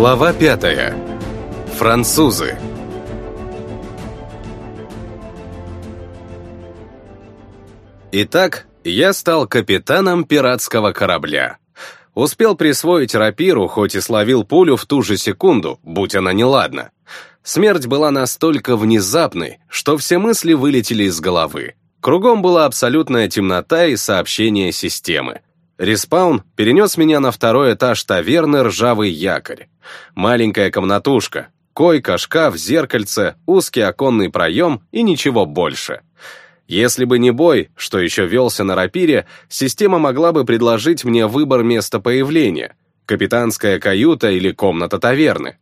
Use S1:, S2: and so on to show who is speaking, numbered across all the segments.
S1: Глава пятая. Французы. Итак, я стал капитаном пиратского корабля. Успел присвоить рапиру, хоть и словил пулю в ту же секунду, будь она неладна. Смерть была настолько внезапной, что все мысли вылетели из головы. Кругом была абсолютная темнота и сообщение системы. Респаун перенес меня на второй этаж таверны «Ржавый якорь». Маленькая комнатушка, койка, шкаф, зеркальце, узкий оконный проем и ничего больше. Если бы не бой, что еще велся на рапире, система могла бы предложить мне выбор места появления — капитанская каюта или комната таверны.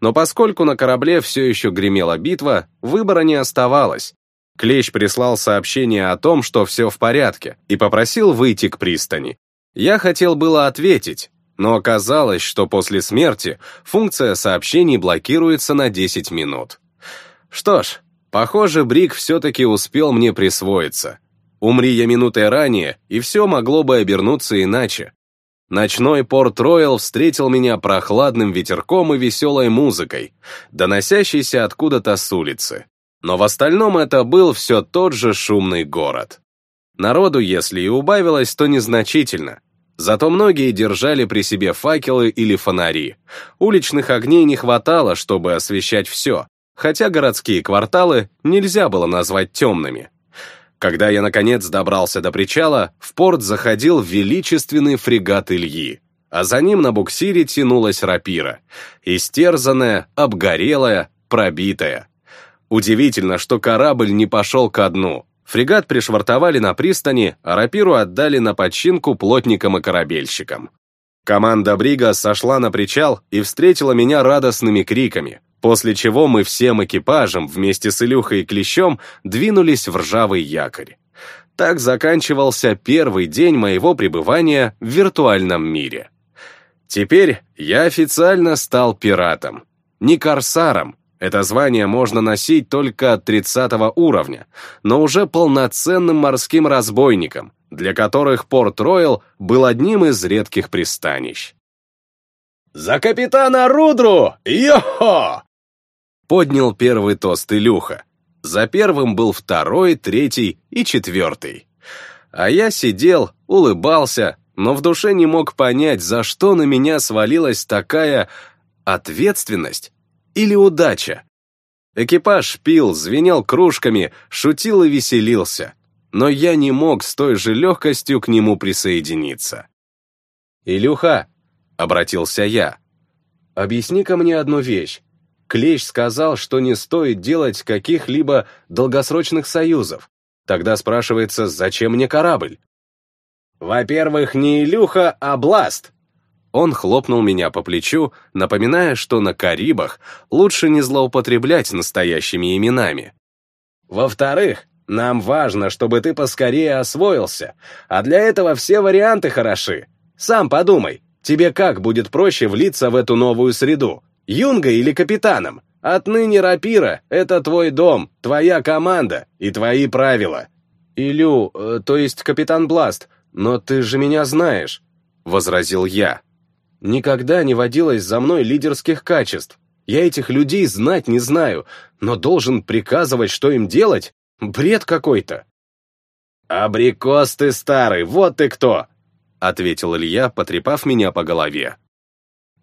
S1: Но поскольку на корабле все еще гремела битва, выбора не оставалось. Клещ прислал сообщение о том, что все в порядке, и попросил выйти к пристани. Я хотел было ответить, но оказалось, что после смерти функция сообщений блокируется на 10 минут. Что ж, похоже, Брик все-таки успел мне присвоиться. Умри я минутой ранее, и все могло бы обернуться иначе. Ночной Порт-Роyal встретил меня прохладным ветерком и веселой музыкой, доносящейся откуда-то с улицы. Но в остальном это был все тот же шумный город. Народу, если и убавилось, то незначительно. Зато многие держали при себе факелы или фонари. Уличных огней не хватало, чтобы освещать все, хотя городские кварталы нельзя было назвать темными. Когда я, наконец, добрался до причала, в порт заходил величественный фрегат Ильи, а за ним на буксире тянулась рапира, истерзанная, обгорелая, пробитая. Удивительно, что корабль не пошел ко дну. Фрегат пришвартовали на пристани, а рапиру отдали на починку плотникам и корабельщикам. Команда Брига сошла на причал и встретила меня радостными криками, после чего мы всем экипажем вместе с Илюхой и Клещом двинулись в ржавый якорь. Так заканчивался первый день моего пребывания в виртуальном мире. Теперь я официально стал пиратом. Не корсаром, это звание можно носить только от 30 уровня, но уже полноценным морским разбойником, для которых Порт-Ройл был одним из редких пристанищ.
S2: «За капитана Рудру! Йо-хо!»
S1: Поднял первый тост Илюха. За первым был второй, третий и четвертый. А я сидел, улыбался, но в душе не мог понять, за что на меня свалилась такая ответственность или удача. Экипаж пил, звенел кружками, шутил и веселился, но я не мог с той же легкостью к нему присоединиться. «Илюха», — обратился я, — «объясни-ка мне одну вещь. Клещ сказал, что не стоит делать каких-либо долгосрочных союзов. Тогда спрашивается, зачем мне корабль?»
S2: «Во-первых, не Илюха, а Бласт»,
S1: он хлопнул меня по плечу, напоминая, что на Карибах лучше не злоупотреблять настоящими именами.
S2: «Во-вторых, нам важно, чтобы ты поскорее освоился, а для этого все варианты хороши. Сам подумай, тебе как будет проще влиться в эту новую среду? Юнга или капитаном? Отныне рапира — это твой дом, твоя команда и твои правила».
S1: «Илю, э, то есть капитан Бласт, но ты же меня знаешь», — возразил я. Никогда не водилось за мной лидерских качеств. Я этих людей знать не знаю, но должен приказывать, что им делать? Бред какой-то.
S2: «Абрикос ты старый, вот ты кто!» — ответил
S1: Илья, потрепав меня по голове.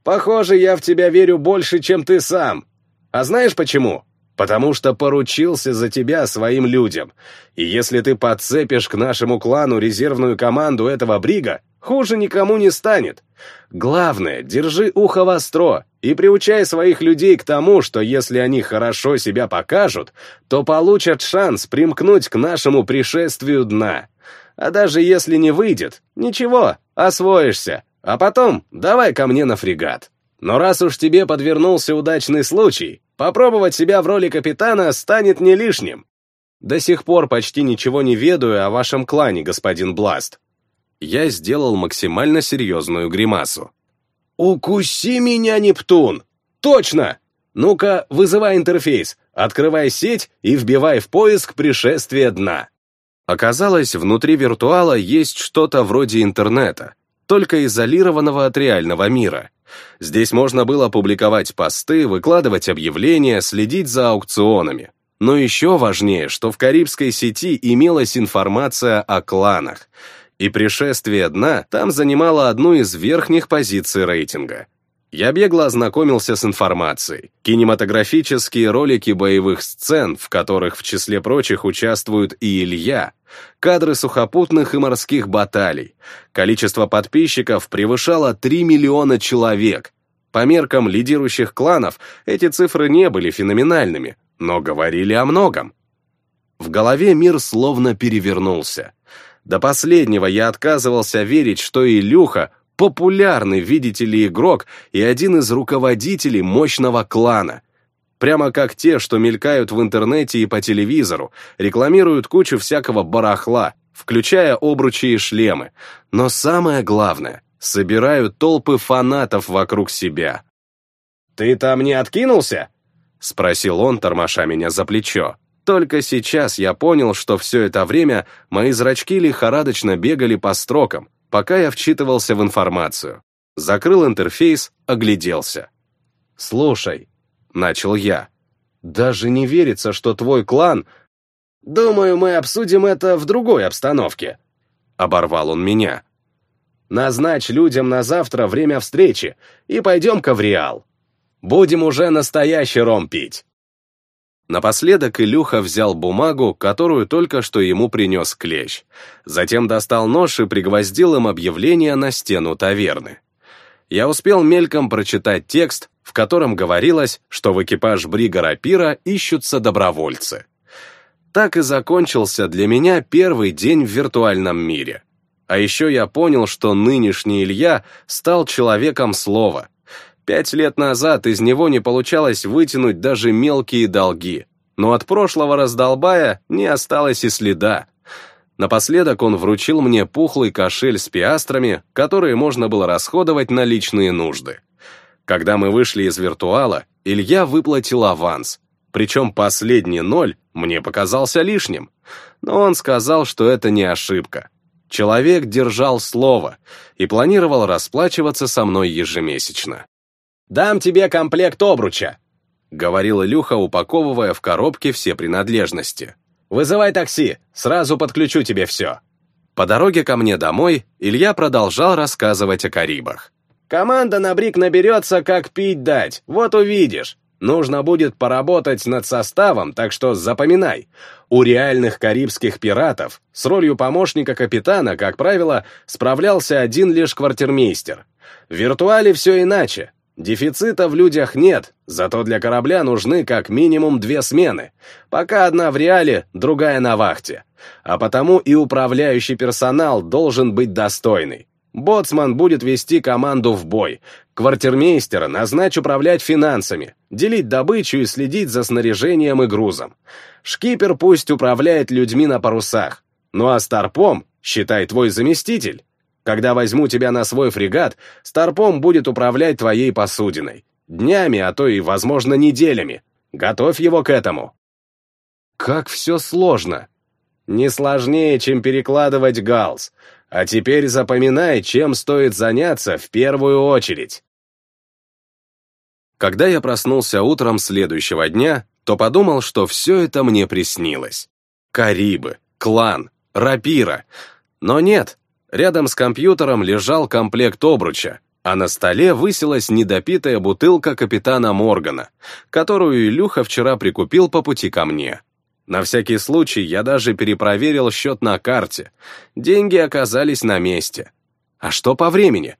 S2: «Похоже, я в тебя верю больше, чем ты сам. А знаешь почему? Потому что поручился за тебя своим людям. И если ты подцепишь к нашему клану резервную команду этого брига, Хуже никому не станет. Главное, держи ухо востро и приучай своих людей к тому, что если они хорошо себя покажут, то получат шанс примкнуть к нашему пришествию дна. А даже если не выйдет, ничего, освоишься. А потом давай ко мне на фрегат. Но раз уж тебе подвернулся удачный случай, попробовать себя в роли капитана станет не лишним.
S1: До сих пор почти ничего не ведаю о вашем клане, господин Бласт. Я сделал максимально серьезную гримасу.
S2: «Укуси меня, Нептун! Точно! Ну-ка, вызывай интерфейс, открывай сеть и вбивай в поиск пришествие дна».
S1: Оказалось, внутри виртуала есть что-то вроде интернета, только изолированного от реального мира. Здесь можно было публиковать посты, выкладывать объявления, следить за аукционами. Но еще важнее, что в Карибской сети имелась информация о кланах, и пришествие дна там занимало одну из верхних позиций рейтинга. Я бегло ознакомился с информацией. Кинематографические ролики боевых сцен, в которых в числе прочих участвуют и Илья, кадры сухопутных и морских баталий. Количество подписчиков превышало 3 миллиона человек. По меркам лидирующих кланов эти цифры не были феноменальными, но говорили о многом. В голове мир словно перевернулся. До последнего я отказывался верить, что Илюха — популярный, видите ли, игрок и один из руководителей мощного клана. Прямо как те, что мелькают в интернете и по телевизору, рекламируют кучу всякого барахла, включая обручи и шлемы. Но самое главное — собирают толпы фанатов вокруг себя.
S2: «Ты там не откинулся?»
S1: — спросил он, тормоша меня за плечо. Только сейчас я понял, что все это время мои зрачки лихорадочно бегали по строкам, пока я вчитывался в информацию. Закрыл интерфейс, огляделся. «Слушай», — начал я, — «даже не верится, что твой клан...»
S2: «Думаю, мы обсудим это в другой обстановке», — оборвал он меня. «Назначь людям на завтра время встречи и пойдем-ка в Реал». Будем уже настоящий ром пить.
S1: Напоследок Илюха взял бумагу, которую только что ему принес клещ. Затем достал нож и пригвоздил им объявление на стену таверны. Я успел мельком прочитать текст, в котором говорилось, что в экипаж Брига Рапира ищутся добровольцы. Так и закончился для меня первый день в виртуальном мире. А еще я понял, что нынешний Илья стал человеком слова — Пять лет назад из него не получалось вытянуть даже мелкие долги, но от прошлого раздолбая не осталось и следа. Напоследок он вручил мне пухлый кошель с пиастрами, которые можно было расходовать на личные нужды. Когда мы вышли из виртуала, Илья выплатил аванс, причем последний ноль мне показался лишним. Но он сказал, что это не ошибка. Человек держал слово и планировал расплачиваться со мной ежемесячно.
S2: Дам тебе комплект обруча», —
S1: говорил Илюха, упаковывая в коробке все принадлежности.
S2: «Вызывай такси, сразу подключу тебе все».
S1: По дороге ко мне домой Илья продолжал рассказывать о Карибах.
S2: «Команда на Брик наберется, как пить дать, вот увидишь. Нужно будет поработать над составом, так что запоминай. У реальных карибских пиратов с ролью помощника капитана, как правило, справлялся один лишь квартирмейстер. В виртуале все иначе. Дефицита в людях нет, зато для корабля нужны как минимум две смены. Пока одна в реале, другая на вахте. А потому и управляющий персонал должен быть достойный. Боцман будет вести команду в бой. Квартирмейстера назначь управлять финансами, делить добычу и следить за снаряжением и грузом. Шкипер пусть управляет людьми на парусах. Ну а старпом, считай твой заместитель, когда возьму тебя на свой фрегат, Старпом будет управлять твоей посудиной. Днями, а то и, возможно, неделями. Готовь его к этому.
S1: Как все сложно.
S2: Не сложнее, чем перекладывать галс. А теперь запоминай, чем стоит заняться в первую очередь.
S1: Когда я проснулся утром следующего дня, то подумал, что все это мне приснилось. Карибы, клан, рапира. Но нет, Рядом с компьютером лежал комплект обруча, а на столе высилась недопитая бутылка капитана Моргана, которую Илюха вчера прикупил по пути ко мне. На всякий случай я даже перепроверил счет на карте. Деньги оказались на месте. А что по времени?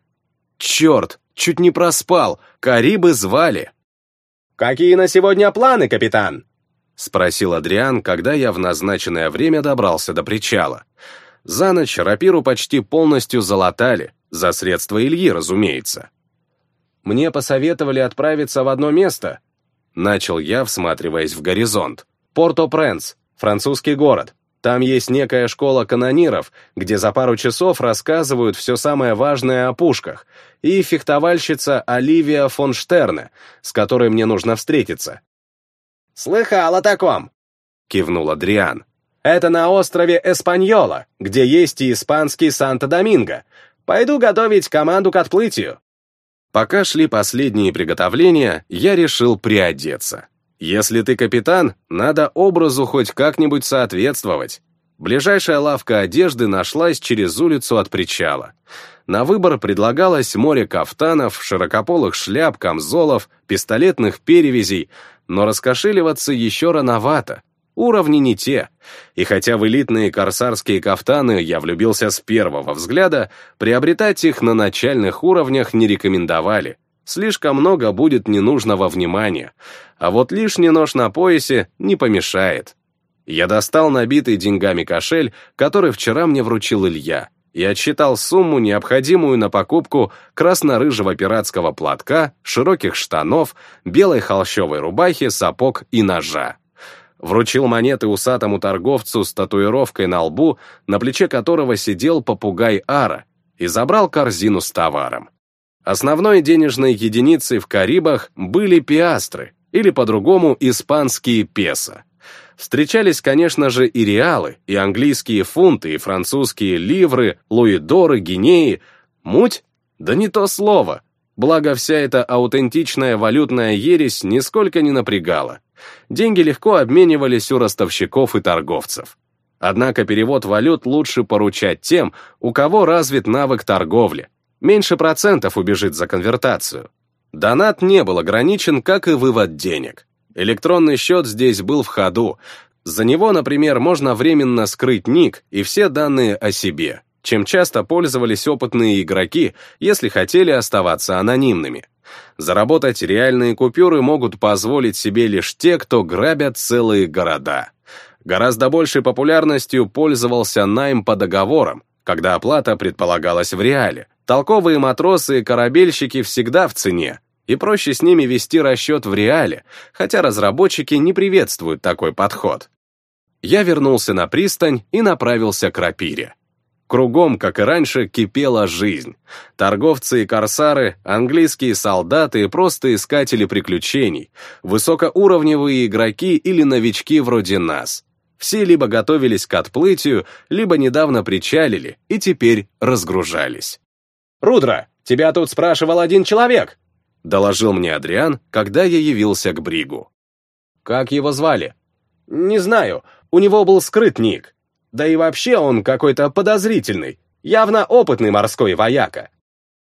S1: Черт, чуть не проспал, Карибы звали.
S2: «Какие на сегодня планы, капитан?»
S1: — спросил Адриан, когда я в назначенное время добрался до причала. За ночь рапиру почти полностью залатали, за средства Ильи, разумеется.
S2: «Мне посоветовали отправиться в одно место», —
S1: начал я, всматриваясь в горизонт.
S2: «Порто-Пренс, французский город. Там есть некая школа канониров, где за пару часов рассказывают все самое важное о пушках, и фехтовальщица Оливия фон Штерне, с которой мне нужно встретиться». «Слыхал о таком», — кивнул Адриан. Это на острове Эспаньола, где есть и испанский Санто-Доминго. Пойду готовить команду к отплытию».
S1: Пока шли последние приготовления, я решил приодеться. Если ты капитан, надо образу хоть как-нибудь соответствовать. Ближайшая лавка одежды нашлась через улицу от причала. На выбор предлагалось море кафтанов, широкополых шляп, камзолов, пистолетных перевязей, но раскошеливаться еще рановато. Уровни не те. И хотя в элитные корсарские кафтаны я влюбился с первого взгляда, приобретать их на начальных уровнях не рекомендовали. Слишком много будет ненужного внимания. А вот лишний нож на поясе не помешает. Я достал набитый деньгами кошель, который вчера мне вручил Илья, и отсчитал сумму, необходимую на покупку красно-рыжего пиратского платка, широких штанов, белой холщовой рубахи, сапог и ножа. Вручил монеты усатому торговцу с татуировкой на лбу, на плече которого сидел попугай Ара, и забрал корзину с товаром. Основной денежной единицей в Карибах были пиастры, или по-другому испанские песо. Встречались, конечно же, и реалы, и английские фунты, и французские ливры, луидоры, гинеи. Муть? Да не то слово. Благо, вся эта аутентичная валютная ересь нисколько не напрягала. Деньги легко обменивались у ростовщиков и торговцев. Однако перевод валют лучше поручать тем, у кого развит навык торговли. Меньше процентов убежит за конвертацию. Донат не был ограничен, как и вывод денег. Электронный счет здесь был в ходу. За него, например, можно временно скрыть ник и все данные о себе, чем часто пользовались опытные игроки, если хотели оставаться анонимными. Заработать реальные купюры могут позволить себе лишь те, кто грабят целые города. Гораздо большей популярностью пользовался найм по договорам, когда оплата предполагалась в реале. Толковые матросы и корабельщики всегда в цене, и проще с ними вести расчет в реале, хотя разработчики не приветствуют такой подход. Я вернулся на пристань и направился к рапире. Кругом, как и раньше, кипела жизнь. Торговцы и корсары, английские солдаты и просто искатели приключений, высокоуровневые игроки или новички вроде нас. Все либо готовились к отплытию, либо недавно причалили и теперь разгружались.
S2: «Рудра, тебя тут спрашивал один человек!»
S1: — доложил мне Адриан, когда я явился к Бригу.
S2: «Как его звали?» «Не знаю. У него был скрыт ник. Да и вообще он какой-то подозрительный. Явно опытный морской вояка».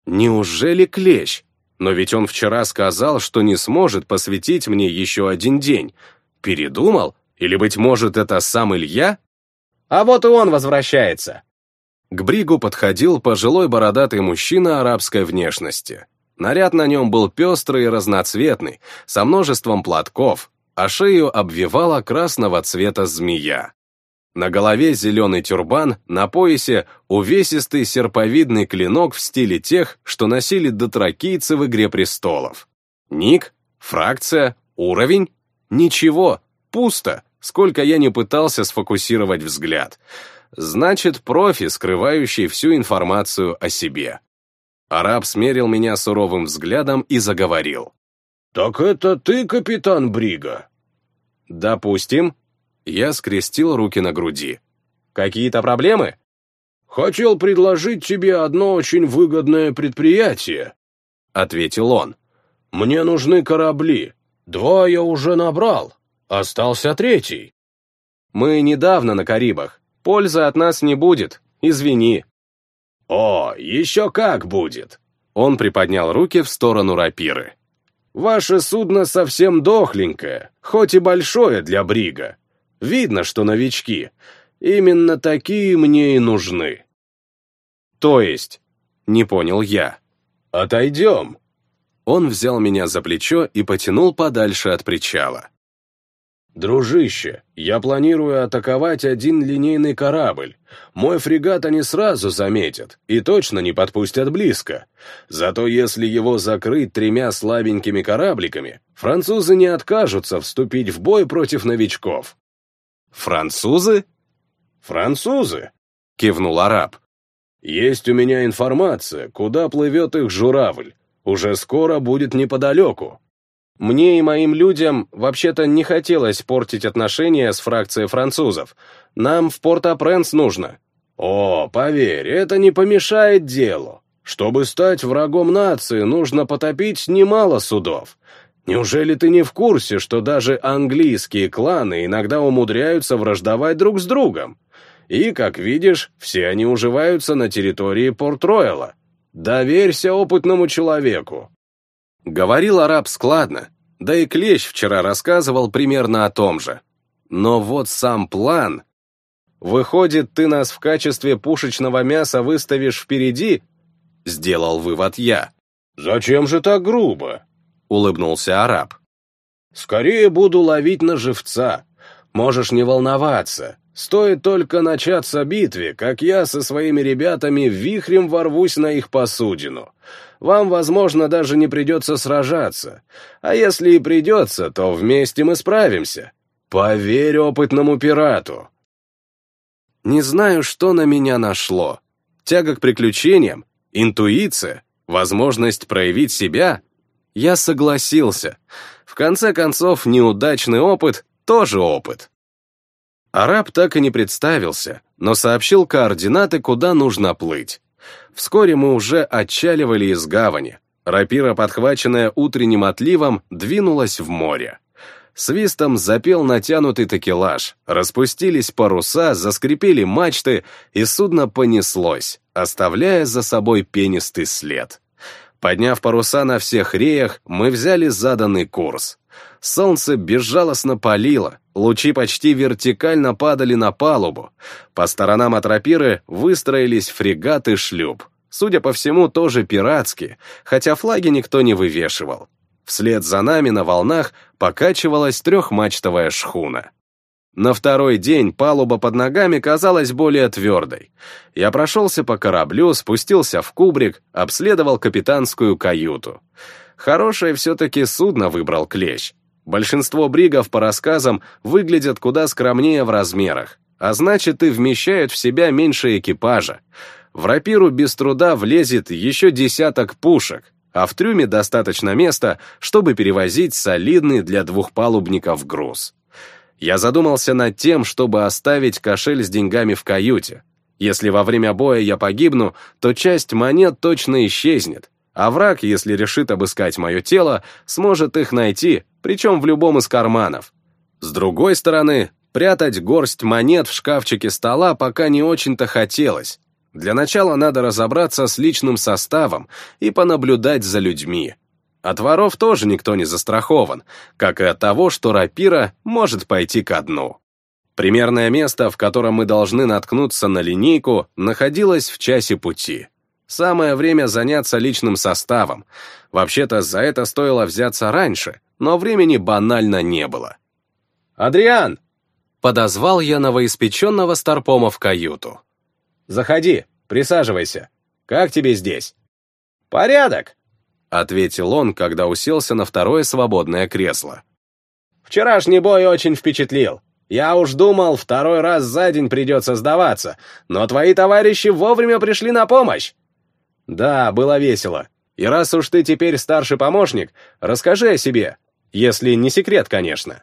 S1: «Неужели Клещ? Но ведь он вчера сказал, что не сможет посвятить мне еще один день. Передумал? Или, быть может, это сам Илья?»
S2: «А вот и он возвращается».
S1: К Бригу подходил пожилой бородатый мужчина арабской внешности. Наряд на нем был пестрый и разноцветный, со множеством платков, а шею обвивала красного цвета змея. На голове зеленый тюрбан, на поясе увесистый серповидный клинок в стиле тех, что носили дотракийцы в «Игре престолов». Ник? Фракция? Уровень? Ничего, пусто, сколько я не пытался сфокусировать взгляд. Значит, профи, скрывающий всю информацию о себе. Араб смерил меня суровым взглядом и заговорил.
S3: «Так это ты, капитан Брига?»
S1: «Допустим». Я скрестил руки на груди.
S2: «Какие-то проблемы?»
S3: «Хотел предложить тебе одно очень выгодное предприятие», — ответил он. «Мне нужны корабли. Два я уже набрал. Остался третий».
S2: «Мы недавно на Карибах. Пользы от нас не будет. Извини».
S3: «О, еще как будет!»
S1: Он приподнял руки в сторону рапиры.
S3: «Ваше судно совсем дохленькое, хоть и большое для брига. Видно, что новички. Именно такие мне и нужны».
S1: «То есть?» — не понял я.
S3: «Отойдем».
S1: Он взял меня за плечо и потянул подальше от причала.
S3: «Дружище, я планирую атаковать один линейный корабль. Мой фрегат они сразу заметят и точно не подпустят близко. Зато если его закрыть тремя слабенькими корабликами, французы не откажутся вступить в бой против новичков».
S1: «Французы?»
S3: «Французы», —
S1: кивнул араб.
S3: «Есть у меня информация, куда плывет их журавль. Уже скоро будет неподалеку».
S2: Мне и моим людям вообще-то не хотелось портить отношения с фракцией французов. Нам в Порт-о-Пренс нужно.
S3: О, поверь, это не помешает делу.
S2: Чтобы стать врагом нации, нужно потопить немало судов. Неужели ты не в курсе, что даже английские кланы иногда умудряются враждовать друг с другом? И, как видишь, все они уживаются на территории Порт-Ройла. Доверься опытному человеку.
S1: Говорил араб складно, да и Клещ вчера рассказывал примерно о том же. Но вот сам план...
S2: Выходит, ты нас в качестве пушечного мяса выставишь впереди? Сделал вывод я. Зачем же так грубо? Улыбнулся араб. Скорее буду ловить на живца. Можешь не волноваться. Стоит только начаться битве, как я со своими ребятами вихрем ворвусь на их посудину. Вам, возможно, даже не придется сражаться. А если и придется, то вместе мы справимся. Поверь опытному пирату.
S1: Не знаю, что на меня нашло. Тяга к приключениям, интуиция, возможность проявить себя. Я согласился. В конце концов, неудачный опыт — тоже опыт. Араб так и не представился, но сообщил координаты, куда нужно плыть. Вскоре мы уже отчаливали из гавани. Рапира, подхваченная утренним отливом, двинулась в море. Свистом запел натянутый такелаж, распустились паруса, заскрипели мачты, и судно понеслось, оставляя за собой пенистый след. Подняв паруса на всех реях, мы взяли заданный курс. Солнце безжалостно палило, лучи почти вертикально падали на палубу. По сторонам от рапиры выстроились фрегаты и шлюп. Судя по всему, тоже пиратские, хотя флаги никто не вывешивал. Вслед за нами на волнах покачивалась трехмачтовая шхуна. На второй день палуба под ногами казалась более твердой. Я прошелся по кораблю, спустился в кубрик, обследовал капитанскую каюту. Хорошее все-таки судно выбрал клещ. Большинство бригов, по рассказам, выглядят куда скромнее в размерах, а значит и вмещают в себя меньше экипажа. В рапиру без труда влезет еще десяток пушек, а в трюме достаточно места, чтобы перевозить солидный для двухпалубников груз. Я задумался над тем, чтобы оставить кошель с деньгами в каюте. Если во время боя я погибну, то часть монет точно исчезнет, а враг, если решит обыскать мое тело, сможет их найти, причем в любом из карманов. С другой стороны, прятать горсть монет в шкафчике стола пока не очень-то хотелось. Для начала надо разобраться с личным составом и понаблюдать за людьми. От воров тоже никто не застрахован, как и от того, что рапира может пойти ко дну. Примерное место, в котором мы должны наткнуться на линейку, находилось в часе пути. Самое время заняться личным составом. Вообще-то за это стоило взяться раньше, но времени банально не было.
S2: «Адриан!»
S1: — подозвал я новоиспеченного Старпома в каюту.
S2: «Заходи, присаживайся. Как тебе здесь?» «Порядок!» — ответил он, когда уселся на второе свободное кресло. «Вчерашний бой очень впечатлил. Я уж думал, второй раз за день придется сдаваться, но твои товарищи вовремя пришли на помощь. Да, было весело. И раз уж ты теперь старший помощник, расскажи о себе. Если не секрет, конечно.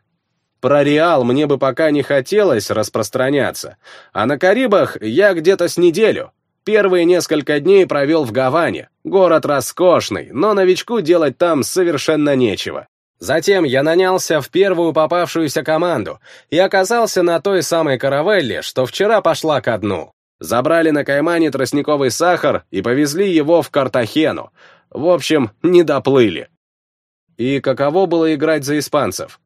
S2: Про Реал мне бы пока не хотелось распространяться, а на Карибах я где-то с неделю. Первые несколько дней провел в Гаване. Город роскошный, но новичку делать там совершенно нечего. Затем я нанялся в первую попавшуюся команду и оказался на той самой каравелле, что вчера пошла ко дну. Забрали на Каймане тростниковый сахар и повезли его в Картахену. В общем, не доплыли. И каково было играть за испанцев?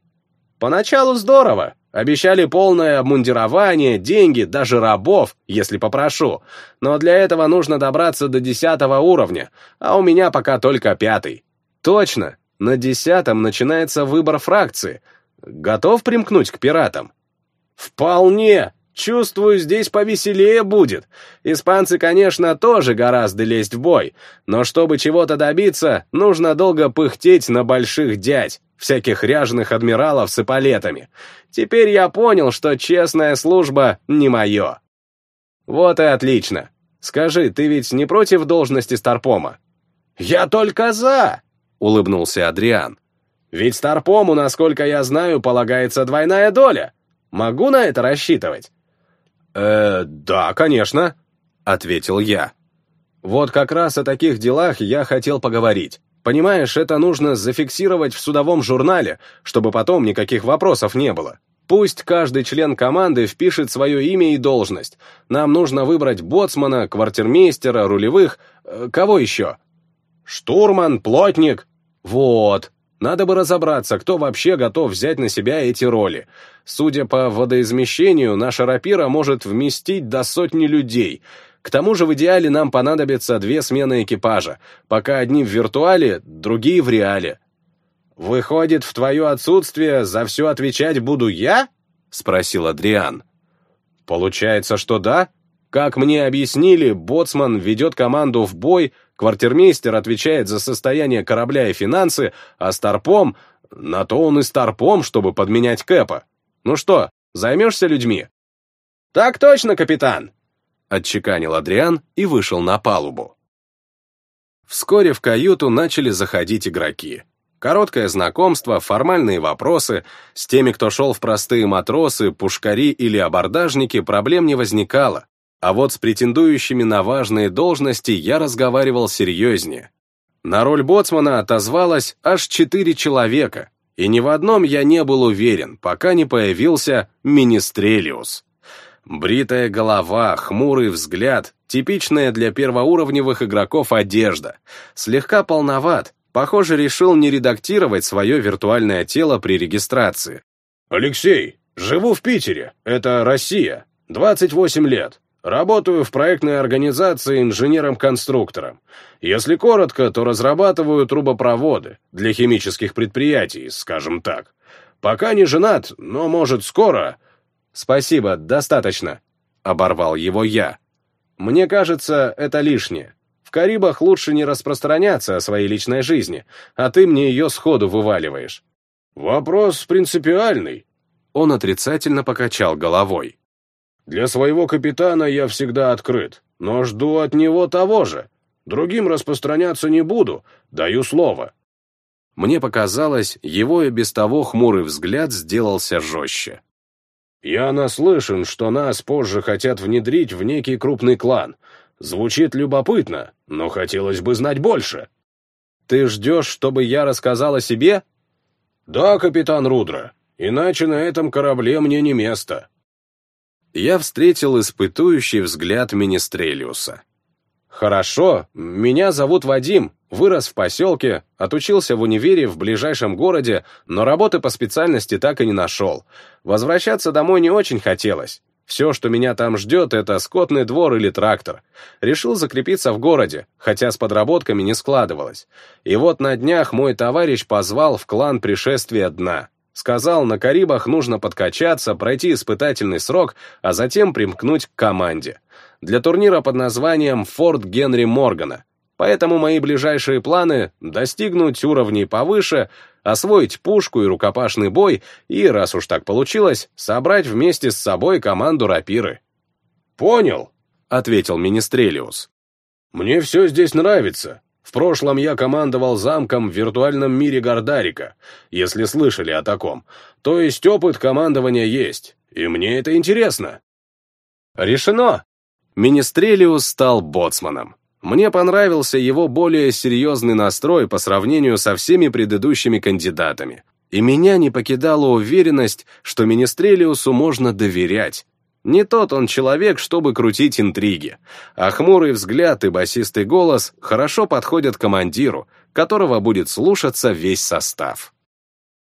S2: Поначалу здорово. Обещали полное обмундирование, деньги, даже рабов, если попрошу. Но для этого нужно добраться до десятого уровня, а у меня пока только пятый. Точно, на десятом начинается выбор фракции. Готов примкнуть к пиратам? Вполне, Чувствую, здесь повеселее будет. Испанцы, конечно, тоже гораздо лезть в бой, но чтобы чего-то добиться, нужно долго пыхтеть на больших дядь, всяких ряженых адмиралов с эполетами. Теперь я понял, что честная служба не мое. Вот и отлично. Скажи, ты ведь не против должности Старпома? Я только за, улыбнулся Адриан. Ведь Старпому, насколько я знаю, полагается двойная доля. Могу на это рассчитывать? «Э, да, конечно», — ответил я. Вот как раз о таких делах я хотел поговорить. Понимаешь, это нужно зафиксировать в судовом журнале, чтобы потом никаких вопросов не было. Пусть каждый член команды впишет свое имя и должность. Нам нужно выбрать боцмана, квартирмейстера, рулевых... Э, кого еще? Штурман, плотник. Вот. Надо бы разобраться, кто вообще готов взять на себя эти роли. Судя по водоизмещению, наша рапира может вместить до сотни людей — к тому же в идеале нам понадобится две смены экипажа, пока одни в виртуале, другие в реале. «Выходит, в твое отсутствие за все отвечать буду я?» — спросил Адриан. «Получается, что да. Как мне объяснили, боцман ведет команду в бой, квартирмейстер отвечает за состояние корабля и финансы, а старпом... На то он и старпом, чтобы подменять Кэпа. Ну что, займешься людьми?» «Так точно, капитан!» — отчеканил Адриан и вышел на палубу. Вскоре в каюту начали заходить игроки. Короткое знакомство, формальные вопросы. С теми, кто шел в простые матросы, пушкари или абордажники, проблем не возникало. А вот с претендующими на важные должности я разговаривал серьезнее. На роль боцмана отозвалось аж четыре человека, и ни в одном я не был уверен, пока не появился Министрелиус. Бритая голова, хмурый взгляд, типичная для первоуровневых игроков одежда. Слегка полноват, похоже, решил не редактировать свое виртуальное тело при регистрации. «Алексей, живу в Питере, это Россия, 28 лет. Работаю в проектной организации инженером-конструктором. Если коротко, то разрабатываю трубопроводы для химических предприятий, скажем так. Пока не женат, но, может, скоро «Спасибо, достаточно», — оборвал его я. «Мне кажется, это лишнее. В Карибах лучше не распространяться о своей личной жизни, а ты мне ее сходу вываливаешь». «Вопрос принципиальный», — он отрицательно покачал головой. «Для своего капитана я всегда открыт, но жду от него того же. Другим распространяться не буду, даю слово». Мне показалось, его и без того хмурый взгляд сделался жестче. Я наслышан, что нас позже хотят внедрить в некий крупный клан. Звучит любопытно, но хотелось бы знать больше. Ты ждешь, чтобы я рассказал о себе? Да, капитан Рудра, иначе на этом корабле мне не место. Я встретил испытующий взгляд Министрелиуса. «Хорошо, меня зовут Вадим, вырос в поселке, отучился в универе в ближайшем городе, но работы по специальности так и не нашел. Возвращаться домой не очень хотелось. Все, что меня там ждет, это скотный двор или трактор. Решил закрепиться в городе, хотя с подработками не складывалось. И вот на днях мой товарищ позвал в клан пришествия дна. Сказал, на Карибах нужно подкачаться, пройти испытательный срок, а затем примкнуть к команде для турнира под названием «Форт Генри Моргана». Поэтому мои ближайшие планы — достигнуть уровней повыше, освоить пушку и рукопашный бой и, раз уж так получилось, собрать вместе с собой команду рапиры. «Понял», — ответил Министрелиус. «Мне все здесь нравится. В прошлом я командовал замком в виртуальном мире Гордарика, если слышали о таком. То есть опыт командования есть, и мне это интересно». «Решено!» Министрелиус стал боцманом. Мне понравился его более серьезный настрой по сравнению со всеми предыдущими кандидатами. И меня не покидала уверенность, что Министрелиусу можно доверять. Не тот он человек, чтобы крутить интриги, а хмурый взгляд и басистый голос хорошо подходят командиру, которого будет слушаться весь состав.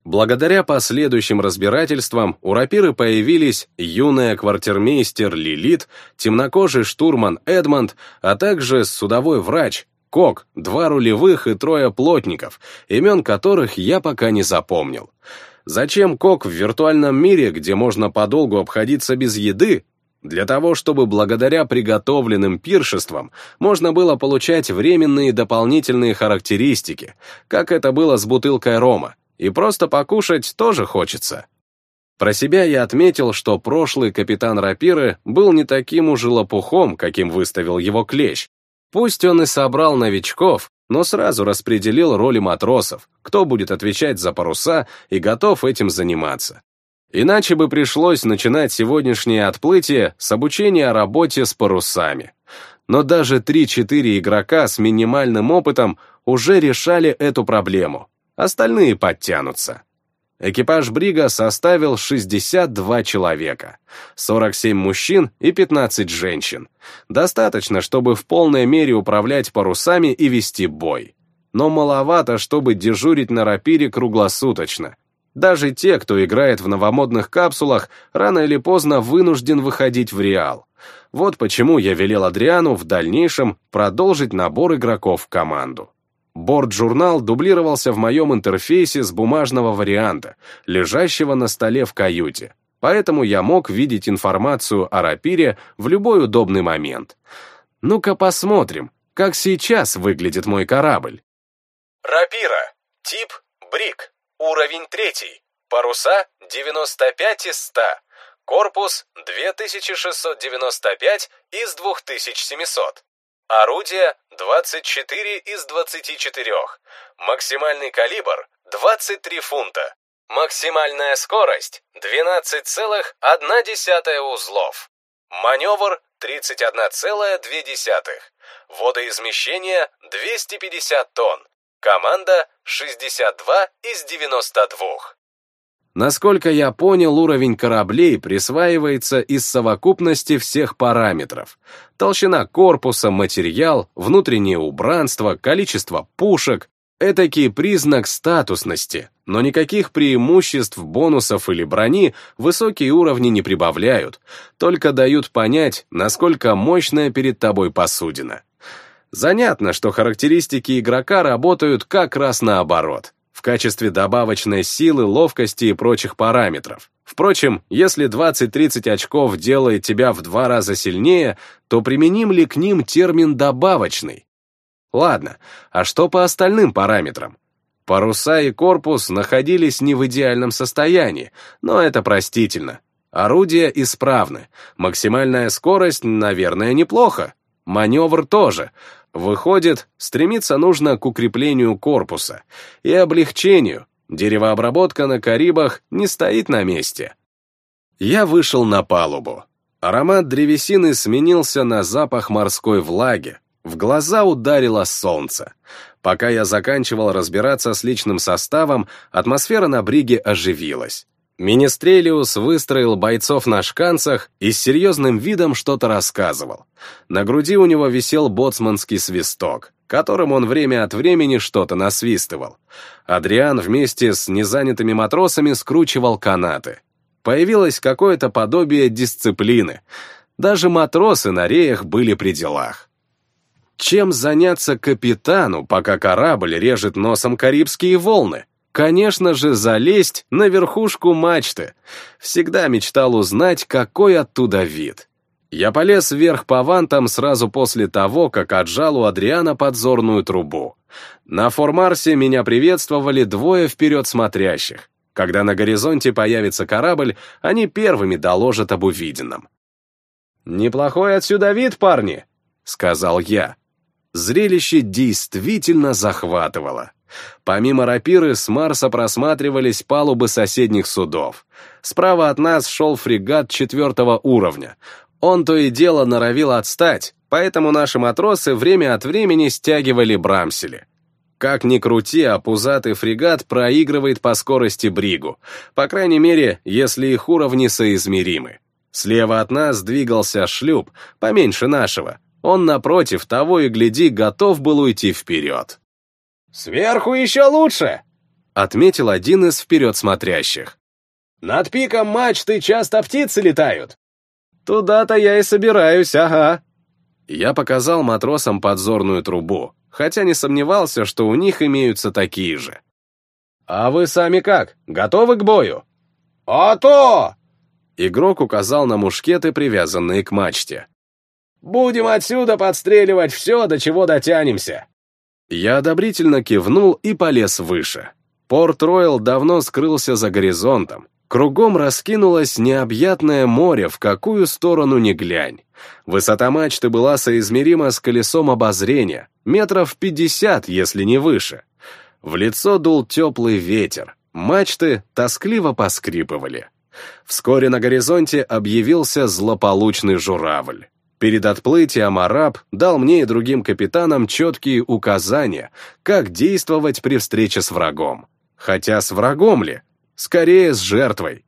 S2: Благодаря последующим разбирательствам у рапиры появились юная квартирмейстер Лилит, темнокожий штурман Эдмонд, а также судовой врач Кок, два рулевых и трое плотников, имен которых я пока не запомнил. Зачем Кок в виртуальном мире, где можно подолгу обходиться без еды? Для того, чтобы благодаря приготовленным пиршествам можно было получать временные дополнительные характеристики, как это было с бутылкой рома, и просто покушать тоже хочется. Про себя я отметил, что прошлый капитан рапиры был не таким уж лопухом, каким выставил его клещ. Пусть он и собрал новичков, но сразу распределил роли матросов, кто будет отвечать за паруса и готов этим заниматься. Иначе бы пришлось начинать сегодняшнее отплытие с обучения работе с парусами.
S1: но даже 3-4 игрока с минимальным опытом уже решали эту проблему. Остальные подтянутся. Экипаж Брига составил 62 человека, 47 мужчин и 15 женщин. Достаточно, чтобы в полной мере управлять парусами и вести бой. Но маловато, чтобы дежурить на рапире круглосуточно. Даже те, кто играет в новомодных капсулах, рано или поздно вынужден выходить в реал. Вот почему я велел Адриану в дальнейшем продолжить набор игроков в команду. Борт-журнал дублировался в моем интерфейсе с бумажного варианта, лежащего на столе в каюте, поэтому я мог видеть информацию о рапире в любой удобный момент. Ну-ка посмотрим, как сейчас выглядит мой корабль.
S2: Рапира. Тип Брик. Уровень третий. Паруса 95 из 100. Корпус 2695 из 2700. Орудие 24 из 24. Максимальный калибр 23 фунта. Максимальная скорость 12,1 узлов. Маневр 31,2. Водоизмещение 250 тонн. Команда 62 из 92.
S1: Насколько я понял, уровень кораблей присваивается из совокупности всех параметров. Толщина корпуса, материал, внутреннее убранство, количество пушек. Этакий признак статусности, но никаких преимуществ, бонусов или брони высокие уровни не прибавляют, только дают понять, насколько мощная перед тобой посудина. Занятно, что характеристики игрока работают как раз наоборот качестве добавочной силы, ловкости и прочих параметров. Впрочем, если 20-30 очков делает тебя в два раза сильнее, то применим ли к ним термин «добавочный»? Ладно, а что по остальным параметрам? Паруса и корпус находились не в идеальном состоянии, но это простительно. Орудия исправны, максимальная скорость, наверное, неплохо. Маневр тоже, Выходит, стремиться нужно к укреплению корпуса и облегчению. Деревообработка на Карибах не стоит на месте. Я вышел на палубу. Аромат древесины сменился на запах морской влаги. В глаза ударило солнце. Пока я заканчивал разбираться с личным составом, атмосфера на бриге оживилась. Министрелиус выстроил бойцов на шканцах и с серьезным видом что-то рассказывал. На груди у него висел боцманский свисток, которым он время от времени что-то насвистывал. Адриан вместе с незанятыми матросами скручивал канаты. Появилось какое-то подобие дисциплины. Даже матросы на реях были при делах. Чем заняться капитану, пока корабль режет носом карибские волны? Конечно же, залезть на верхушку мачты. Всегда мечтал узнать, какой оттуда вид. Я полез вверх по вантам сразу после того, как отжал у Адриана подзорную трубу. На Формарсе меня приветствовали двое вперед смотрящих. Когда на горизонте появится корабль, они первыми доложат об увиденном. «Неплохой отсюда вид, парни», — сказал я. Зрелище действительно захватывало. Помимо рапиры, с Марса просматривались палубы соседних судов. Справа от нас шел фрегат четвертого уровня. Он то и дело норовил отстать, поэтому наши матросы время от времени стягивали брамсели. Как ни крути, а пузатый фрегат проигрывает по скорости Бригу, по крайней мере, если их уровни соизмеримы. Слева от нас двигался шлюп, поменьше нашего. Он, напротив, того и гляди, готов был уйти вперед.
S2: «Сверху еще лучше!»
S1: — отметил один из вперед смотрящих.
S2: «Над пиком мачты часто птицы летают».
S1: «Туда-то я и собираюсь, ага». Я показал матросам подзорную трубу, хотя не сомневался, что у них имеются такие же. «А вы сами как, готовы к бою?»
S2: «А то!»
S1: Игрок указал на мушкеты, привязанные к мачте.
S2: «Будем отсюда подстреливать все, до чего дотянемся».
S1: Я одобрительно кивнул и полез выше. Порт-Ройл давно скрылся за горизонтом. Кругом раскинулось необъятное море, в какую сторону ни глянь. Высота мачты была соизмерима с колесом обозрения, метров пятьдесят, если не выше. В лицо дул теплый ветер, мачты тоскливо поскрипывали. Вскоре на горизонте объявился злополучный журавль. Перед отплытием араб дал мне и другим капитанам четкие указания, как действовать при встрече с врагом. Хотя с врагом ли? Скорее, с жертвой.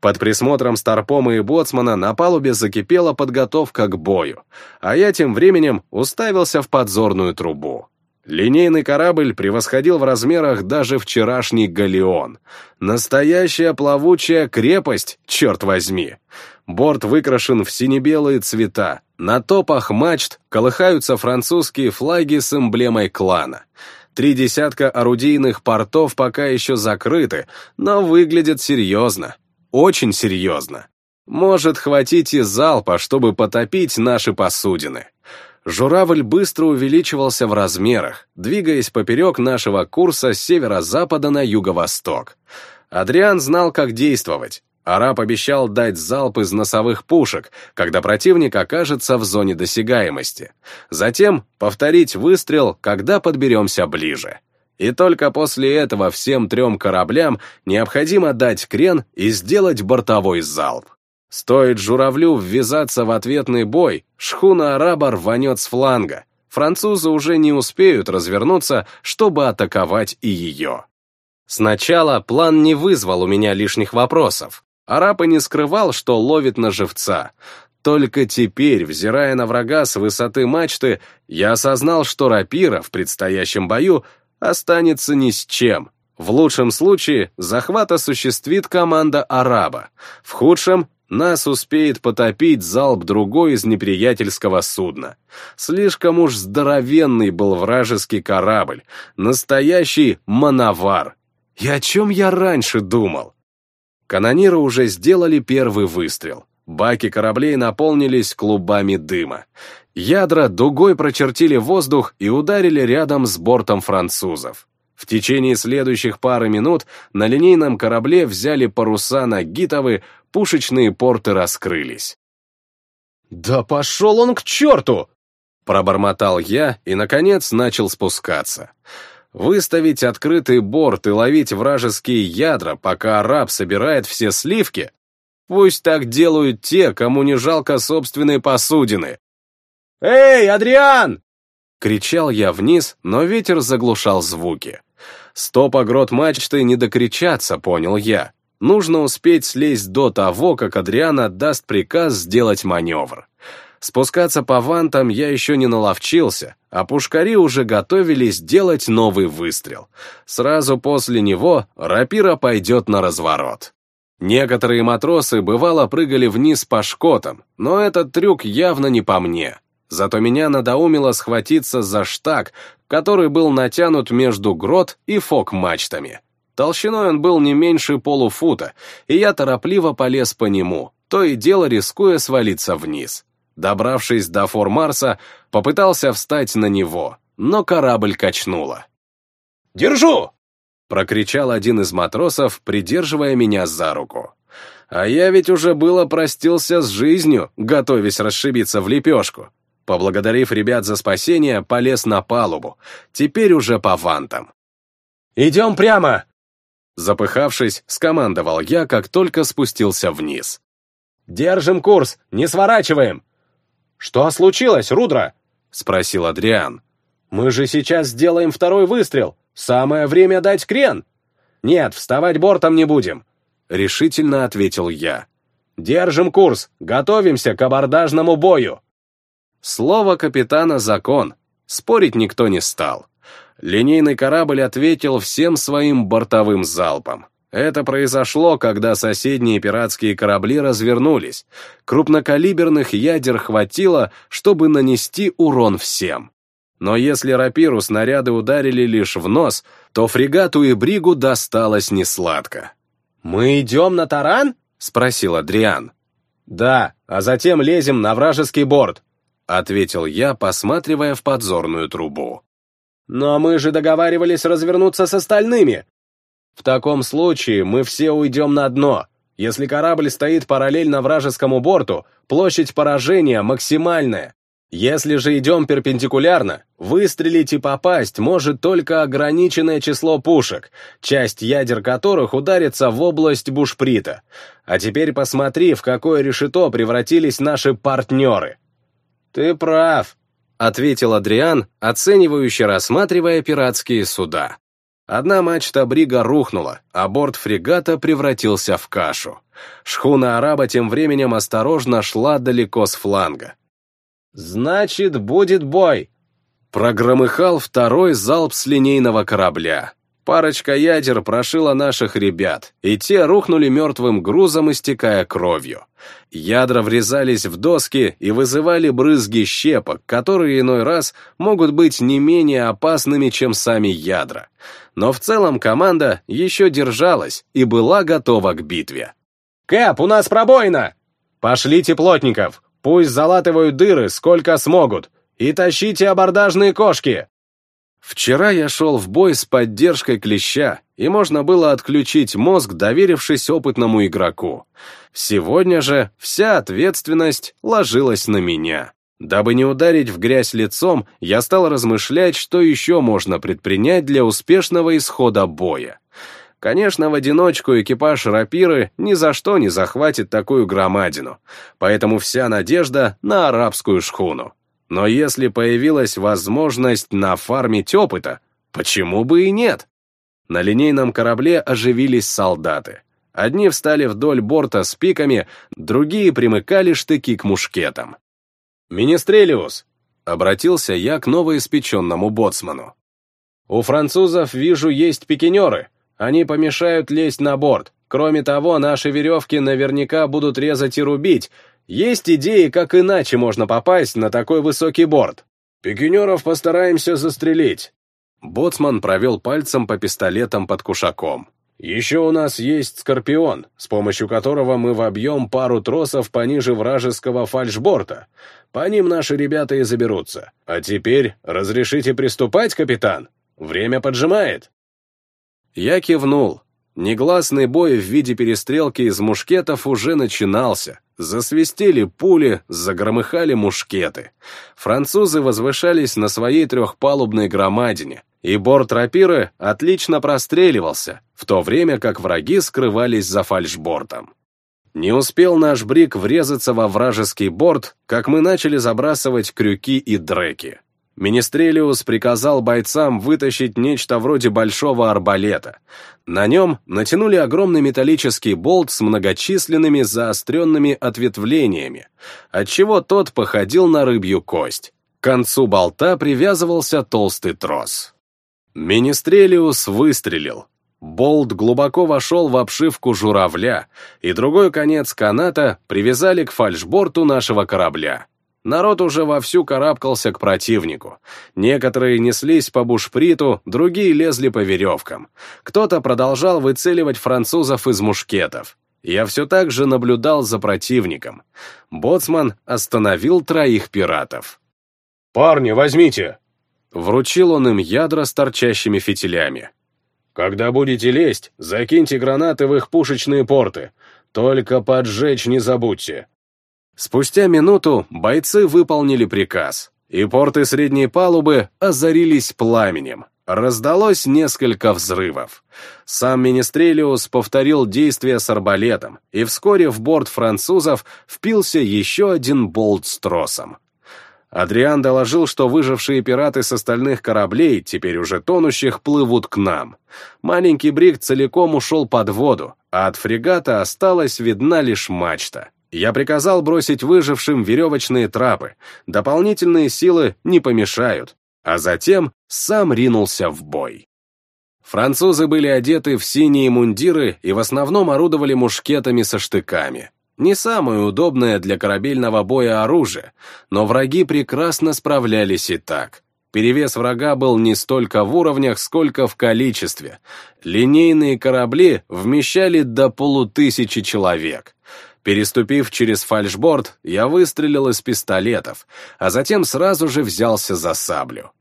S1: Под присмотром Старпома и Боцмана на палубе закипела подготовка к бою, а я тем временем уставился в подзорную трубу. Линейный корабль превосходил в размерах даже вчерашний галеон. Настоящая плавучая крепость, черт возьми. Борт выкрашен в сине-белые цвета. На топах мачт колыхаются французские флаги с эмблемой клана. Три десятка орудийных портов пока еще закрыты, но выглядят серьезно. Очень серьезно. Может хватить и залпа, чтобы потопить наши посудины. Журавль быстро увеличивался в размерах, двигаясь поперек нашего курса с северо-запада на юго-восток. Адриан знал, как действовать. Араб обещал дать залп из носовых пушек, когда противник окажется в зоне досягаемости. Затем повторить выстрел, когда подберемся ближе. И только после этого всем трем кораблям необходимо дать крен и сделать бортовой залп. Стоит журавлю ввязаться в ответный бой, шхуна араба рванет с фланга. Французы уже не успеют развернуться, чтобы атаковать и ее. Сначала план не вызвал у меня лишних вопросов. Араб и не скрывал, что ловит на живца. Только теперь, взирая на врага с высоты мачты, я осознал, что рапира в предстоящем бою останется ни с чем. В лучшем случае захват осуществит команда араба, в худшем нас успеет потопить залп другой из неприятельского судна. Слишком уж здоровенный был вражеский корабль, настоящий мановар. И о чем я раньше думал? Канониры уже сделали первый выстрел. Баки кораблей наполнились клубами дыма. Ядра дугой прочертили воздух и ударили рядом с бортом французов. В течение следующих пары минут на линейном корабле взяли паруса на гитовы, пушечные порты раскрылись.
S2: «Да пошел он к черту!»
S1: Пробормотал я и, наконец, начал спускаться. Выставить открытый борт и ловить вражеские ядра, пока араб собирает все сливки? Пусть так делают те, кому не жалко собственной посудины.
S2: «Эй, Адриан!»
S1: Кричал я вниз, но ветер заглушал звуки. Стопа грот мачты не докричаться, понял я. Нужно успеть слезть до того, как Адриан отдаст приказ сделать маневр. Спускаться по вантам я еще не наловчился, а пушкари уже готовились делать новый выстрел. Сразу после него рапира пойдет на разворот. Некоторые матросы бывало прыгали вниз по шкотам, но этот трюк явно не по мне. Зато меня надоумило схватиться за штаг, который был натянут между грот и фок-мачтами. Толщиной он был не меньше полуфута, и я торопливо полез по нему, то и дело рискуя свалиться вниз. Добравшись до фор Марса, попытался встать на него, но корабль качнуло.
S2: «Держу!»
S1: — прокричал один из матросов, придерживая меня за руку. А я ведь уже было простился с жизнью, готовясь расшибиться в лепешку. Поблагодарив ребят за спасение, полез на палубу, теперь уже по вантам.
S2: «Идем прямо!»
S1: Запыхавшись, скомандовал я, как только спустился вниз.
S2: «Держим курс, не сворачиваем!» «Что случилось, Рудра?» — спросил Адриан. «Мы же сейчас сделаем второй выстрел. Самое время дать крен!» «Нет, вставать бортом не будем», — решительно ответил я. «Держим курс, готовимся к абордажному бою!»
S1: Слово капитана — закон. Спорить никто не стал. Линейный корабль ответил всем своим бортовым залпом. Это произошло, когда соседние пиратские корабли развернулись. Крупнокалиберных ядер хватило, чтобы нанести урон всем. Но если рапиру снаряды ударили лишь в нос, то фрегату и бригу досталось несладко.
S2: «Мы идем на таран?» — спросил Адриан. «Да, а затем лезем на вражеский борт
S1: ответил я, посматривая в подзорную трубу.
S2: «Но мы же договаривались развернуться с остальными!» «В таком случае мы все уйдем на дно. Если корабль стоит параллельно вражескому борту, площадь поражения максимальная. Если же идем перпендикулярно, выстрелить и попасть может только ограниченное число пушек, часть ядер которых ударится в область бушприта. А теперь посмотри, в какое решето превратились наши партнеры. Ты прав, ответил Адриан, оценивающе рассматривая пиратские суда. Одна мачта брига рухнула, а борт фрегата превратился в кашу. Шхуна араба тем временем осторожно шла далеко с фланга. «Значит, будет бой!» Прогромыхал второй залп с линейного корабля. Парочка ядер прошила наших ребят, и те рухнули мертвым грузом, истекая кровью. Ядра врезались в доски и вызывали брызги щепок, которые иной раз могут быть не менее опасными, чем сами ядра. Но в целом команда еще держалась и была готова к битве. «Кэп, у нас пробоина!» «Пошлите плотников, пусть залатывают дыры, сколько смогут, и тащите абордажные кошки!» Вчера я шел в бой с поддержкой клеща, и можно было отключить мозг, доверившись опытному игроку. Сегодня же вся ответственность ложилась на меня. Дабы не ударить в грязь лицом, я стал размышлять, что еще можно предпринять для успешного исхода боя. Конечно, в одиночку экипаж рапиры ни за что не захватит такую громадину, поэтому вся надежда на арабскую шхуну. Но если появилась возможность нафармить опыта, почему бы и нет? На линейном корабле оживились солдаты. Одни встали вдоль борта с пиками, другие примыкали штыки к мушкетам. «Министрелиус!» — обратился я к новоиспеченному боцману. «У французов, вижу, есть пикинеры. Они помешают лезть на борт. Кроме того, наши веревки наверняка будут резать и рубить, есть идеи, как иначе можно попасть на такой высокий борт. Пикинеров постараемся застрелить. Боцман провел пальцем по пистолетам под кушаком. Еще у нас есть Скорпион, с помощью которого мы вобьем пару тросов пониже вражеского фальшборта. По ним наши ребята и заберутся. А теперь разрешите приступать, капитан? Время поджимает. Я кивнул. Негласный бой в виде перестрелки из мушкетов уже начинался, Засвистели пули, загромыхали мушкеты. Французы возвышались на своей трехпалубной громадине, и борт рапиры отлично простреливался, в то время как враги скрывались за фальшбортом. Не успел наш брик врезаться во вражеский борт, как мы начали забрасывать крюки и дреки. Министрелиус приказал бойцам вытащить нечто вроде большого арбалета. На нем натянули огромный металлический болт с многочисленными заостренными ответвлениями, отчего тот походил на рыбью кость. К концу болта привязывался толстый трос. Министрелиус выстрелил. Болт глубоко вошел в обшивку журавля, и другой конец каната привязали к фальшборту нашего корабля. Народ уже вовсю карабкался к противнику. Некоторые неслись по бушприту, другие лезли по веревкам. Кто-то продолжал выцеливать французов из мушкетов. Я все так же наблюдал за противником. Боцман остановил троих пиратов. «Парни, возьмите!» Вручил он им ядра с торчащими фитилями. «Когда будете лезть, закиньте гранаты в их пушечные порты. Только поджечь не забудьте. Спустя минуту бойцы выполнили приказ, и порты средней палубы озарились пламенем. Раздалось несколько взрывов. Сам Министрелиус повторил действия с арбалетом, и вскоре в борт французов впился еще один болт с тросом. Адриан доложил, что выжившие пираты с остальных кораблей, теперь уже тонущих, плывут к нам. Маленький бриг целиком ушел под воду, а от фрегата осталась видна лишь мачта. Я приказал бросить выжившим веревочные трапы, дополнительные силы не помешают, а затем сам ринулся в бой. Французы были одеты в синие мундиры и в основном орудовали мушкетами со штыками. Не самое удобное для корабельного боя оружие, но враги прекрасно справлялись и так. Перевес врага был не столько в уровнях, сколько в количестве. Линейные корабли вмещали до полутысячи человек. Переступив через фальшборд, я выстрелил из пистолетов, а затем сразу же взялся за саблю.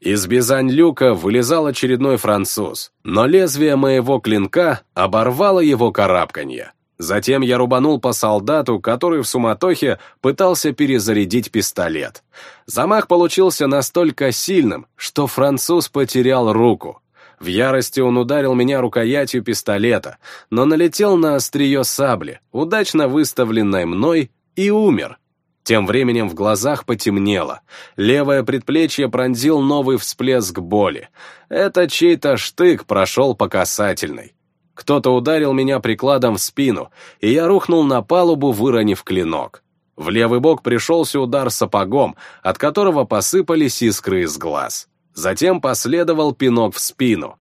S2: Из бизань-люка вылезал очередной француз, но лезвие моего клинка оборвало его карабканье. Затем я рубанул по солдату, который в суматохе пытался перезарядить пистолет. Замах получился настолько сильным, что француз потерял руку. В ярости он ударил меня рукоятью пистолета, но налетел на острие сабли, удачно выставленной мной, и умер.
S1: Тем временем в глазах потемнело. Левое предплечье пронзил новый всплеск боли. Это чей-то штык прошел по касательной. Кто-то ударил меня прикладом в спину, и я рухнул на палубу, выронив клинок. В левый бок пришелся удар сапогом, от которого посыпались искры из глаз. Затем последовал пинок в спину.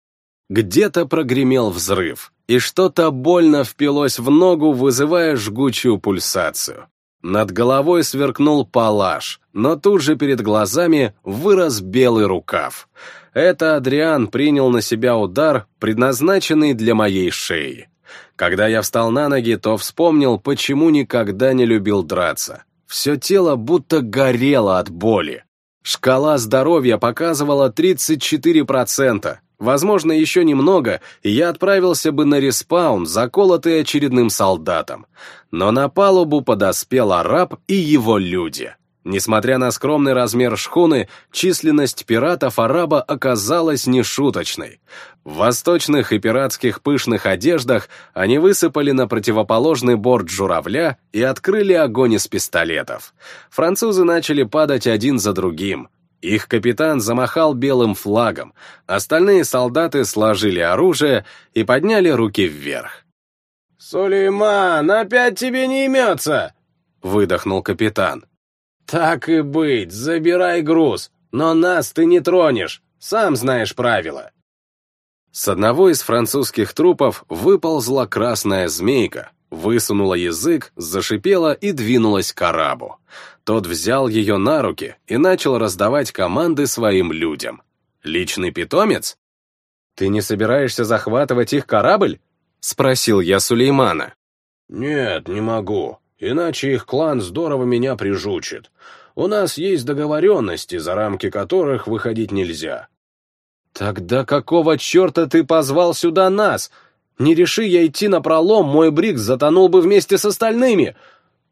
S1: Где-то прогремел взрыв, и что-то больно впилось в ногу, вызывая жгучую пульсацию. Над головой сверкнул палаш, но тут же перед глазами вырос белый рукав. Это Адриан принял на себя удар, предназначенный для моей шеи. Когда я встал на ноги, то вспомнил, почему никогда не любил драться. Все тело будто горело от боли. Шкала здоровья показывала 34%. Возможно, еще немного, и я отправился бы на респаун, заколотый очередным солдатом. Но на палубу подоспел араб и его люди. Несмотря на скромный размер шхуны, численность пиратов араба оказалась нешуточной. В восточных и пиратских пышных одеждах они высыпали на противоположный борт журавля и открыли огонь из пистолетов. Французы начали падать один за другим. Их капитан замахал белым флагом, остальные солдаты сложили оружие и подняли руки вверх.
S2: «Сулейман, опять тебе не имется!» — выдохнул капитан. «Так и быть, забирай груз, но нас ты не тронешь, сам знаешь правила».
S1: С одного из французских трупов выползла красная змейка, высунула язык, зашипела и двинулась к арабу. Тот взял ее на руки и начал раздавать команды своим людям. «Личный питомец?» «Ты не собираешься захватывать их корабль?» — спросил я Сулеймана.
S3: «Нет, не могу иначе их клан здорово меня прижучит. У нас есть договоренности, за рамки которых выходить нельзя».
S1: «Тогда какого черта ты позвал сюда нас? Не реши я идти на пролом, мой Брикс затонул бы вместе с остальными!»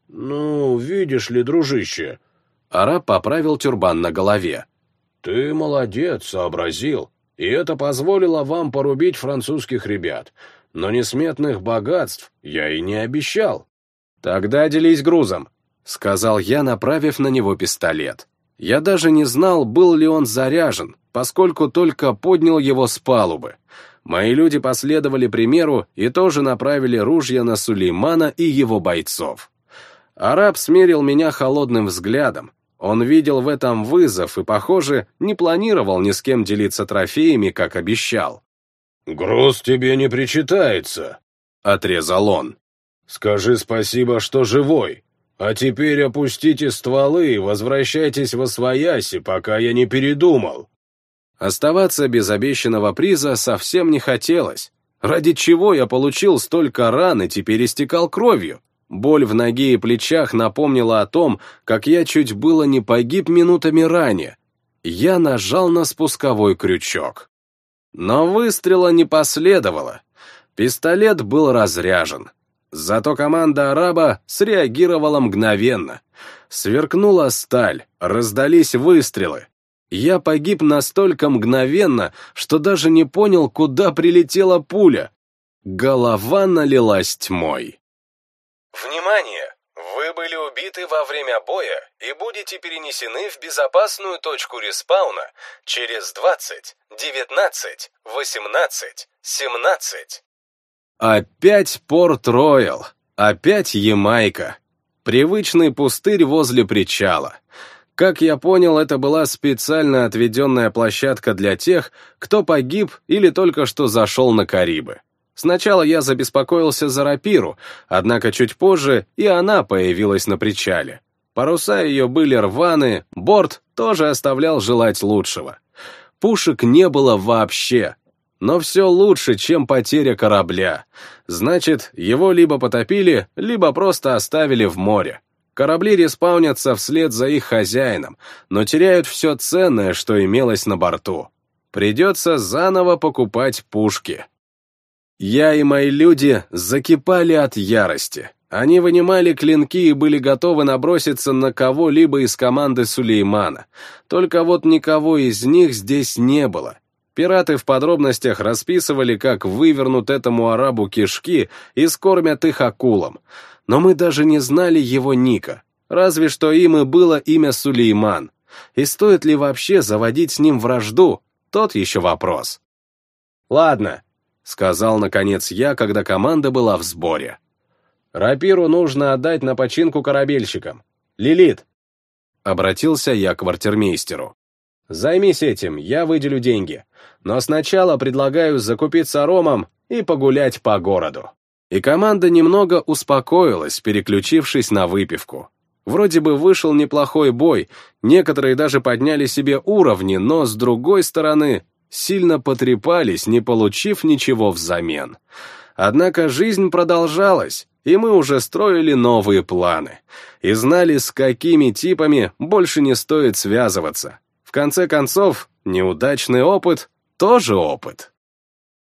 S3: «Ну, видишь ли, дружище...»
S1: Араб поправил тюрбан на голове.
S3: «Ты молодец, сообразил, и это позволило вам порубить французских ребят, но несметных богатств я и не обещал».
S1: «Тогда делись грузом», — сказал я, направив на него пистолет. Я даже не знал, был ли он заряжен, поскольку только поднял его с палубы. Мои люди последовали примеру и тоже направили ружья на Сулеймана и его бойцов. Араб смерил меня холодным взглядом. Он видел в этом вызов и, похоже, не планировал ни с кем делиться трофеями, как обещал.
S3: «Груз тебе не причитается», — отрезал он. Скажи спасибо, что живой. А теперь опустите стволы и возвращайтесь во свояси, пока я не передумал».
S1: Оставаться без обещанного приза совсем не хотелось. Ради чего я получил столько ран и теперь истекал кровью? Боль в ноге и плечах напомнила о том, как я чуть было не погиб минутами ранее. Я нажал на спусковой крючок. Но выстрела не последовало. Пистолет был разряжен. Зато команда араба среагировала мгновенно. Сверкнула сталь, раздались выстрелы. Я погиб настолько мгновенно, что даже не понял, куда прилетела пуля. Голова налилась тьмой.
S4: Внимание! Вы были убиты во время боя и будете перенесены в безопасную точку респауна через 20, 19, 18, 17,
S1: Опять Порт-Роял, опять Ямайка. Привычный пустырь возле причала. Как я понял, это была специально отведенная площадка для тех, кто погиб или только что зашел на Карибы. Сначала я забеспокоился за рапиру, однако чуть позже и она появилась на причале. Паруса ее были рваны, борт тоже оставлял желать лучшего. Пушек не было вообще, но все лучше, чем потеря корабля. Значит, его либо потопили, либо просто оставили в море. Корабли респаунятся вслед за их хозяином, но теряют все ценное, что имелось на борту. Придется заново покупать пушки. Я и мои люди закипали от ярости. Они вынимали клинки и были готовы наброситься на кого-либо из команды Сулеймана. Только вот никого из них здесь не было. Пираты в подробностях расписывали, как вывернут этому арабу кишки и скормят их акулам. Но мы даже не знали его ника. Разве что им и было имя Сулейман. И стоит ли вообще заводить с ним вражду, тот еще вопрос.
S2: «Ладно», —
S1: сказал наконец я, когда команда была в сборе.
S2: «Рапиру нужно отдать на починку корабельщикам. Лилит!»
S1: Обратился я к квартирмейстеру.
S2: «Займись этим, я выделю деньги. Но сначала предлагаю закупиться ромом и погулять по городу».
S1: И команда немного успокоилась, переключившись на выпивку. Вроде бы вышел неплохой бой, некоторые даже подняли себе уровни, но, с другой стороны, сильно потрепались, не получив ничего взамен. Однако жизнь продолжалась, и мы уже строили новые планы. И знали, с какими типами больше не стоит связываться. В конце концов, неудачный опыт — тоже опыт.